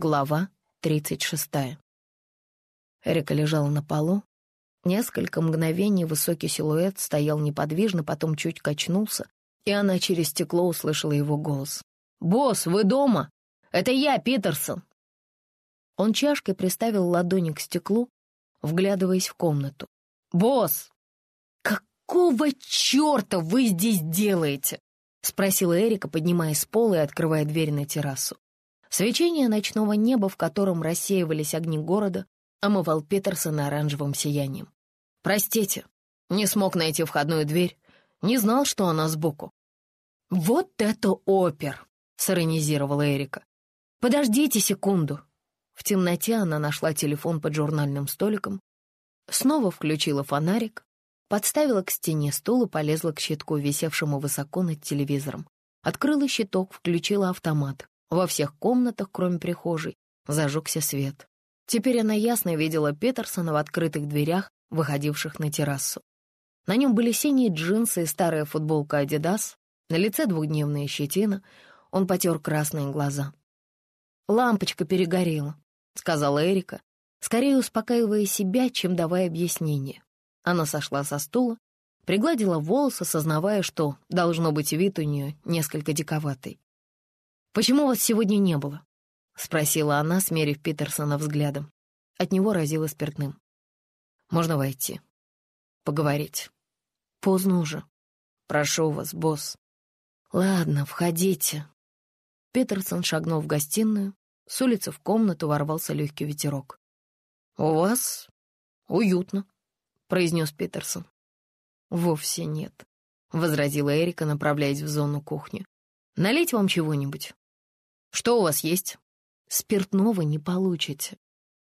Глава 36. Эрика лежала на полу. Несколько мгновений высокий силуэт стоял неподвижно, потом чуть качнулся, и она через стекло услышала его голос. «Босс, вы дома? Это я, Питерсон!» Он чашкой приставил ладони к стеклу, вглядываясь в комнату. «Босс, какого черта вы здесь делаете?» — спросила Эрика, поднимаясь с пола и открывая дверь на террасу. Свечение ночного неба, в котором рассеивались огни города, омывал Петерсона оранжевым сиянием. «Простите, не смог найти входную дверь, не знал, что она сбоку». «Вот это опер!» — сиронизировала Эрика. «Подождите секунду». В темноте она нашла телефон под журнальным столиком, снова включила фонарик, подставила к стене стул и полезла к щитку, висевшему высоко над телевизором. Открыла щиток, включила автомат. Во всех комнатах, кроме прихожей, зажегся свет. Теперь она ясно видела Петерсона в открытых дверях, выходивших на террасу. На нем были синие джинсы и старая футболка «Адидас», на лице двухдневная щетина, он потер красные глаза. «Лампочка перегорела», — сказала Эрика, скорее успокаивая себя, чем давая объяснение. Она сошла со стула, пригладила волосы, сознавая, что, должно быть, вид у нее несколько диковатый. «Почему вас сегодня не было?» — спросила она, смерив Питерсона взглядом. От него разило спиртным. «Можно войти. Поговорить. Поздно уже. Прошу вас, босс». «Ладно, входите». Питерсон шагнул в гостиную. С улицы в комнату ворвался легкий ветерок. «У вас уютно», — произнес Питерсон. «Вовсе нет», — возразила Эрика, направляясь в зону кухни. «Налить вам чего-нибудь? Что у вас есть? Спиртного не получите.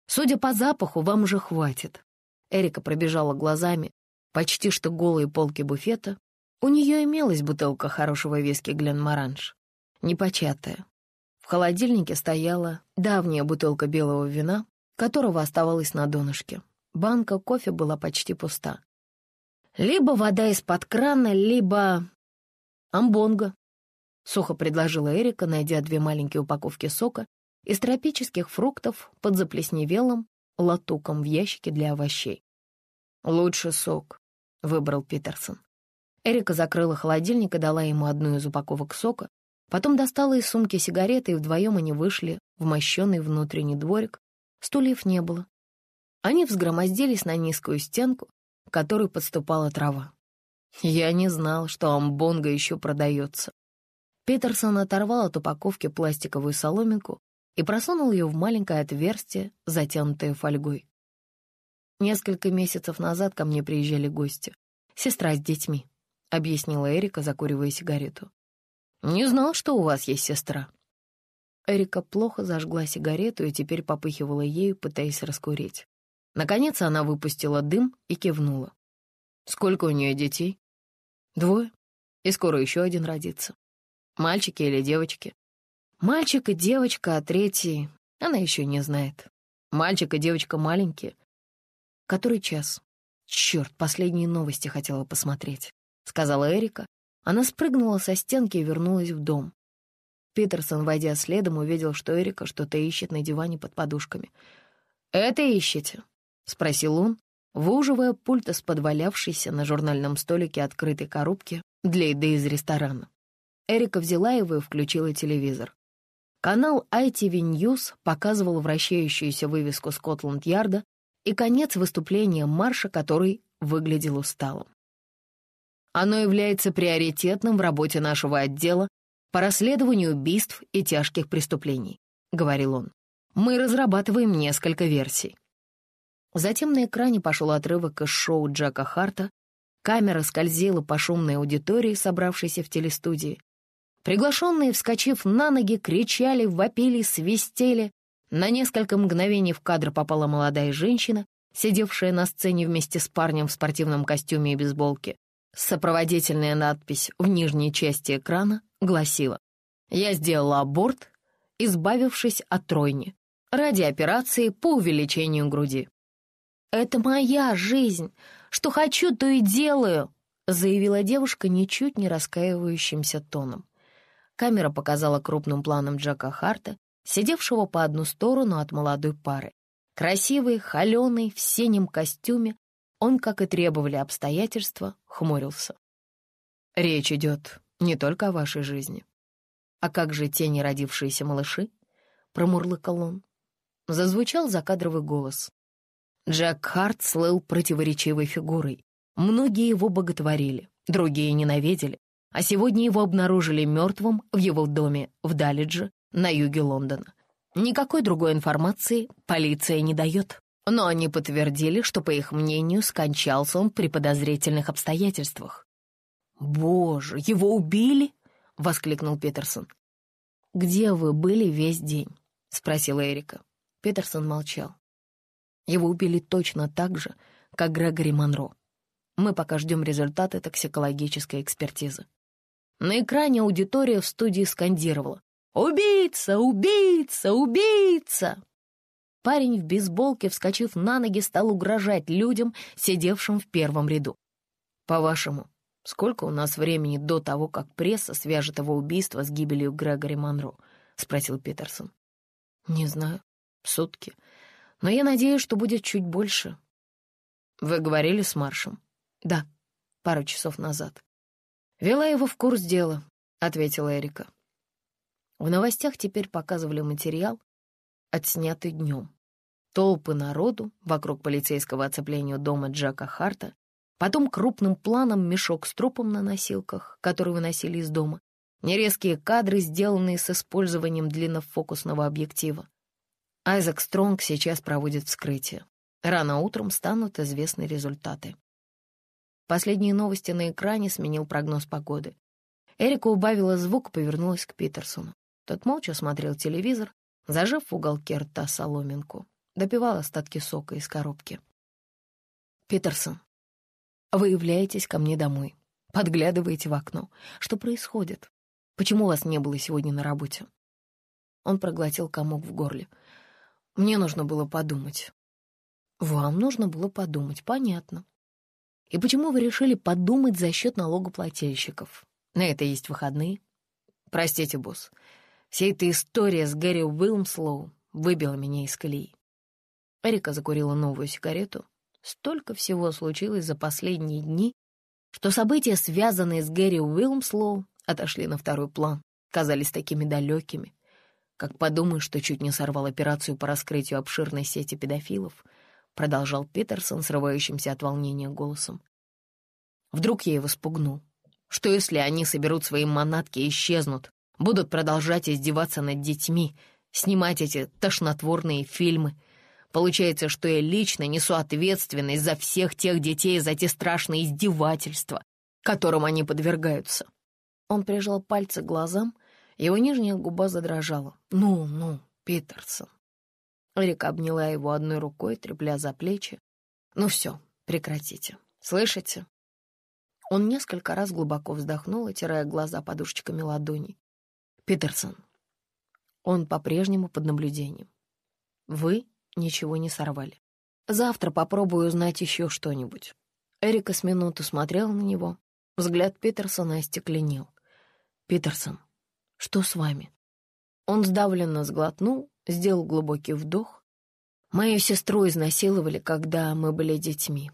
Судя по запаху, вам уже хватит. Эрика пробежала глазами почти что голые полки буфета. У нее имелась бутылка хорошего виски Гленморанж, непочатая. В холодильнике стояла давняя бутылка белого вина, которого оставалось на донышке. Банка кофе была почти пуста. Либо вода из-под крана, либо амбонга, — сухо предложила Эрика, найдя две маленькие упаковки сока из тропических фруктов под заплесневелым латуком в ящике для овощей. «Лучше сок», — выбрал Питерсон. Эрика закрыла холодильник и дала ему одну из упаковок сока, потом достала из сумки сигареты, и вдвоем они вышли в мощенный внутренний дворик. Стульев не было. Они взгромоздились на низкую стенку, к которой подступала трава. Я не знал, что амбонга еще продается. Питерсон оторвал от упаковки пластиковую соломинку и просунул ее в маленькое отверстие, затянутое фольгой. Несколько месяцев назад ко мне приезжали гости. Сестра с детьми, — объяснила Эрика, закуривая сигарету. «Не знал, что у вас есть сестра». Эрика плохо зажгла сигарету и теперь попыхивала ею, пытаясь раскурить. Наконец она выпустила дым и кивнула. «Сколько у нее детей?» «Двое. И скоро еще один родится. Мальчики или девочки? Мальчик и девочка, а третий она еще не знает. Мальчик и девочка маленькие. Который час? Черт, последние новости хотела посмотреть, сказала Эрика. Она спрыгнула со стенки и вернулась в дом. Питерсон, войдя следом, увидел, что Эрика что-то ищет на диване под подушками. «Это ищете?» — спросил он, выуживая пульт из подвалявшейся на журнальном столике открытой коробки для еды из ресторана. Эрика взяла его и включила телевизор. Канал ITV News показывал вращающуюся вывеску Скотланд-Ярда и конец выступления марша, который выглядел усталым. Оно является приоритетным в работе нашего отдела по расследованию убийств и тяжких преступлений, — говорил он. Мы разрабатываем несколько версий. Затем на экране пошел отрывок из шоу Джека Харта. Камера скользила по шумной аудитории, собравшейся в телестудии. Приглашенные, вскочив на ноги, кричали, вопили, свистели. На несколько мгновений в кадр попала молодая женщина, сидевшая на сцене вместе с парнем в спортивном костюме и бейсболке. Сопроводительная надпись в нижней части экрана гласила «Я сделала аборт, избавившись от тройни, ради операции по увеличению груди». «Это моя жизнь! Что хочу, то и делаю!» заявила девушка ничуть не раскаивающимся тоном. Камера показала крупным планом Джека Харта, сидевшего по одну сторону от молодой пары. Красивый, холеный, в синем костюме, он, как и требовали обстоятельства, хмурился. «Речь идет не только о вашей жизни. А как же те неродившиеся малыши?» — промурлыкал он. Зазвучал закадровый голос. Джек Харт слыл противоречивой фигурой. Многие его боготворили, другие ненавидели, а сегодня его обнаружили мертвым в его доме в Далидже на юге Лондона. Никакой другой информации полиция не дает. Но они подтвердили, что, по их мнению, скончался он при подозрительных обстоятельствах. «Боже, его убили?» — воскликнул Питерсон. «Где вы были весь день?» — спросила Эрика. Питерсон молчал. Его убили точно так же, как Грегори Монро. Мы пока ждем результаты токсикологической экспертизы. На экране аудитория в студии скандировала «Убийца! Убийца! Убийца!» Парень в бейсболке, вскочив на ноги, стал угрожать людям, сидевшим в первом ряду. «По-вашему, сколько у нас времени до того, как пресса свяжет его убийство с гибелью Грегори Монро?» — спросил Питерсон. «Не знаю. Сутки. Но я надеюсь, что будет чуть больше». «Вы говорили с Маршем?» «Да, пару часов назад». «Вела его в курс дела», — ответила Эрика. В новостях теперь показывали материал, отснятый днем. Толпы народу вокруг полицейского оцепления дома Джека Харта, потом крупным планом мешок с трупом на носилках, который выносили из дома, нерезкие кадры, сделанные с использованием длиннофокусного объектива. Айзек Стронг сейчас проводит вскрытие. Рано утром станут известны результаты. Последние новости на экране сменил прогноз погоды. Эрика убавила звук и повернулась к Питерсону. Тот молча смотрел телевизор, зажав в уголке рта соломинку, допивал остатки сока из коробки. «Питерсон, вы являетесь ко мне домой, подглядываете в окно. Что происходит? Почему вас не было сегодня на работе?» Он проглотил комок в горле. «Мне нужно было подумать». «Вам нужно было подумать, понятно. И почему вы решили подумать за счет налогоплательщиков? На это есть выходные?» «Простите, босс, Вся эта история с Гэри Уилмслоу выбила меня из колеи. Эрика закурила новую сигарету. Столько всего случилось за последние дни, что события, связанные с Гэри Уилмслоу, отошли на второй план, казались такими далекими. Как подумаешь, что чуть не сорвал операцию по раскрытию обширной сети педофилов, продолжал Питерсон срывающимся от волнения голосом. Вдруг я его спугнул. Что если они соберут свои манатки и исчезнут, будут продолжать издеваться над детьми, снимать эти тошнотворные фильмы. Получается, что я лично несу ответственность за всех тех детей, за те страшные издевательства, которым они подвергаются. Он прижал пальцы к глазам, его нижняя губа задрожала. «Ну, ну, Питерсон». Рика обняла его одной рукой, трепля за плечи. «Ну все, прекратите. Слышите?» Он несколько раз глубоко вздохнул, отирая глаза подушечками ладоней. Питерсон. Он по-прежнему под наблюдением. Вы ничего не сорвали. Завтра попробую узнать еще что-нибудь. Эрика с минуту смотрела на него. Взгляд Питерсона остекленел. «Питерсон, что с вами?» Он сдавленно сглотнул, сделал глубокий вдох. «Мою сестру изнасиловали, когда мы были детьми.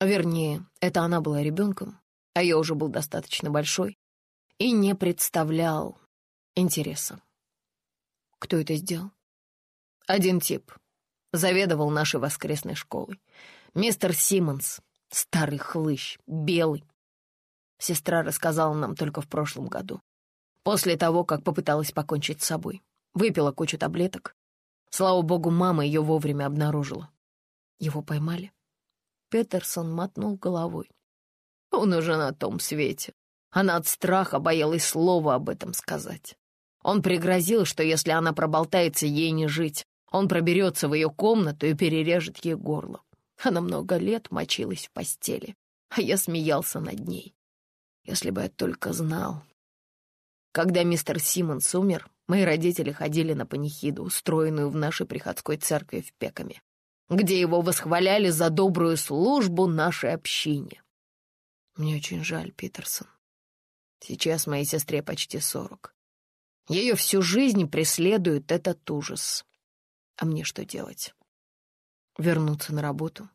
Вернее, это она была ребенком, а я уже был достаточно большой и не представлял, интереса. Кто это сделал? Один тип. Заведовал нашей воскресной школой. Мистер Симмонс, старый хлыщ, белый. Сестра рассказала нам только в прошлом году. После того, как попыталась покончить с собой. Выпила кучу таблеток. Слава богу, мама ее вовремя обнаружила. Его поймали. Петерсон мотнул головой. Он уже на том свете. Она от страха боялась слова об этом сказать. Он пригрозил, что если она проболтается, ей не жить. Он проберется в ее комнату и перережет ей горло. Она много лет мочилась в постели, а я смеялся над ней. Если бы я только знал. Когда мистер Симмонс умер, мои родители ходили на панихиду, устроенную в нашей приходской церкви в Пекаме, где его восхваляли за добрую службу нашей общине. Мне очень жаль, Питерсон. Сейчас моей сестре почти сорок. Ее всю жизнь преследует этот ужас. А мне что делать? Вернуться на работу?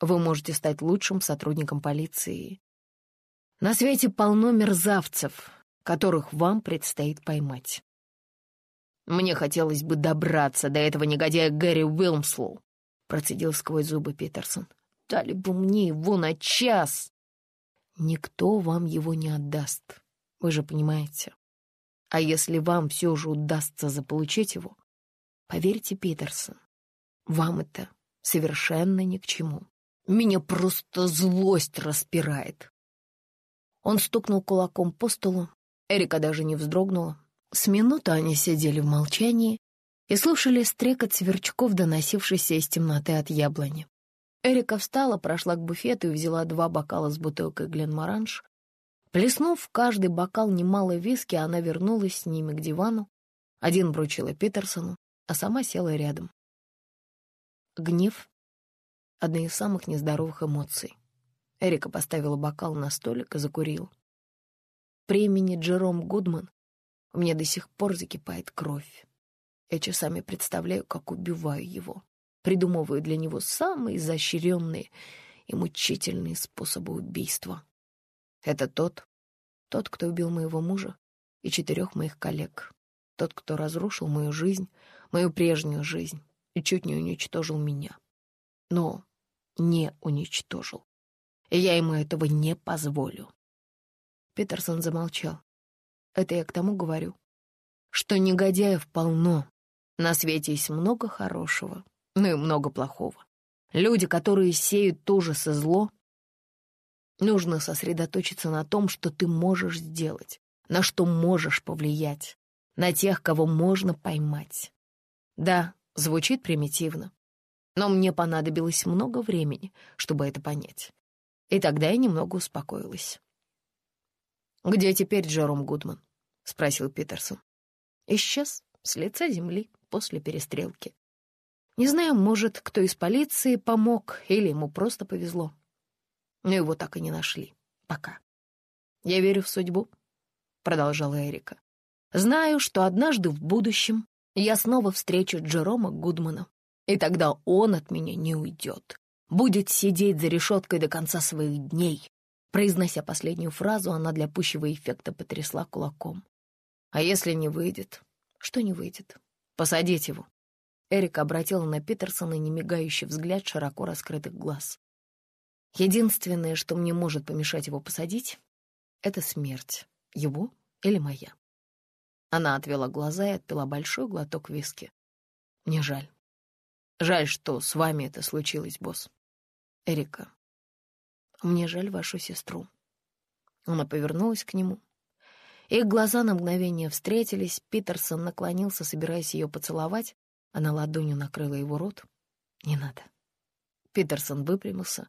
Вы можете стать лучшим сотрудником полиции. На свете полно мерзавцев, которых вам предстоит поймать. Мне хотелось бы добраться до этого негодяя Гэри Уилмслоу, процедил сквозь зубы Питерсон. Дали бы мне его на час. Никто вам его не отдаст, вы же понимаете. А если вам все же удастся заполучить его, поверьте, Питерсон, вам это совершенно ни к чему. Меня просто злость распирает. Он стукнул кулаком по столу. Эрика даже не вздрогнула. С минуты они сидели в молчании и слушали стрекот сверчков, доносившийся из темноты от яблони. Эрика встала, прошла к буфету и взяла два бокала с бутылкой Гленморанж. Плеснув в каждый бокал немало виски, она вернулась с ними к дивану. Один вручила Питерсону, а сама села рядом. Гнев — одна из самых нездоровых эмоций. Эрика поставила бокал на столик и закурила. При имени Джером Гудман у меня до сих пор закипает кровь. Я часами представляю, как убиваю его, придумываю для него самые изощренные и мучительные способы убийства. Это тот, тот, кто убил моего мужа и четырех моих коллег. Тот, кто разрушил мою жизнь, мою прежнюю жизнь и чуть не уничтожил меня. Но не уничтожил. И я ему этого не позволю. Питерсон замолчал. Это я к тому говорю, что негодяев полно. На свете есть много хорошего, но и много плохого. Люди, которые сеют ужас и зло, Нужно сосредоточиться на том, что ты можешь сделать, на что можешь повлиять, на тех, кого можно поймать. Да, звучит примитивно, но мне понадобилось много времени, чтобы это понять. И тогда я немного успокоилась. «Где теперь Джером Гудман?» — спросил Питерсон. Исчез с лица земли после перестрелки. Не знаю, может, кто из полиции помог или ему просто повезло но его так и не нашли. Пока. «Я верю в судьбу», — продолжала Эрика. «Знаю, что однажды в будущем я снова встречу Джерома Гудмана, и тогда он от меня не уйдет. Будет сидеть за решеткой до конца своих дней». Произнося последнюю фразу, она для пущего эффекта потрясла кулаком. «А если не выйдет?» «Что не выйдет?» «Посадить его». Эрика обратила на Питерсона немигающий взгляд широко раскрытых глаз. Единственное, что мне может помешать его посадить, — это смерть, его или моя. Она отвела глаза и отпила большой глоток виски. Мне жаль. Жаль, что с вами это случилось, босс. Эрика, мне жаль вашу сестру. Она повернулась к нему. Их глаза на мгновение встретились, Питерсон наклонился, собираясь ее поцеловать. Она ладонью накрыла его рот. «Не надо». Питерсон выпрямился,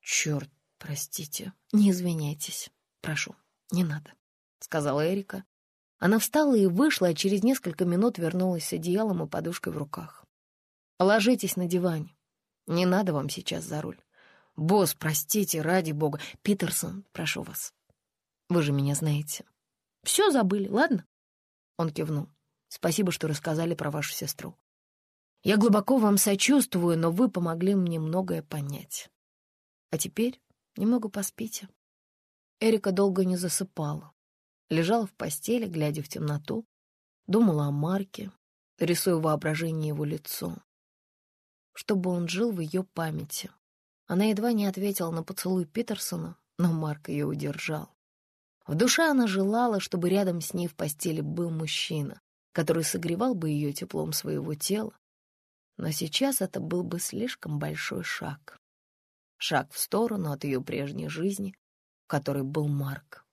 «Черт, простите, не извиняйтесь. Прошу, не надо», — сказала Эрика. Она встала и вышла, а через несколько минут вернулась с одеялом и подушкой в руках. «Ложитесь на диване. Не надо вам сейчас за руль. Босс, простите, ради бога. Питерсон, прошу вас. Вы же меня знаете. Все забыли, ладно?» Он кивнул. «Спасибо, что рассказали про вашу сестру. Я глубоко вам сочувствую, но вы помогли мне многое понять. А теперь немного поспите. Эрика долго не засыпала. Лежала в постели, глядя в темноту, думала о Марке, рисуя воображение его лицо. Чтобы он жил в ее памяти. Она едва не ответила на поцелуй Питерсона, но Марк ее удержал. В душе она желала, чтобы рядом с ней в постели был мужчина, который согревал бы ее теплом своего тела. Но сейчас это был бы слишком большой шаг шаг в сторону от ее прежней жизни, в которой был Марк.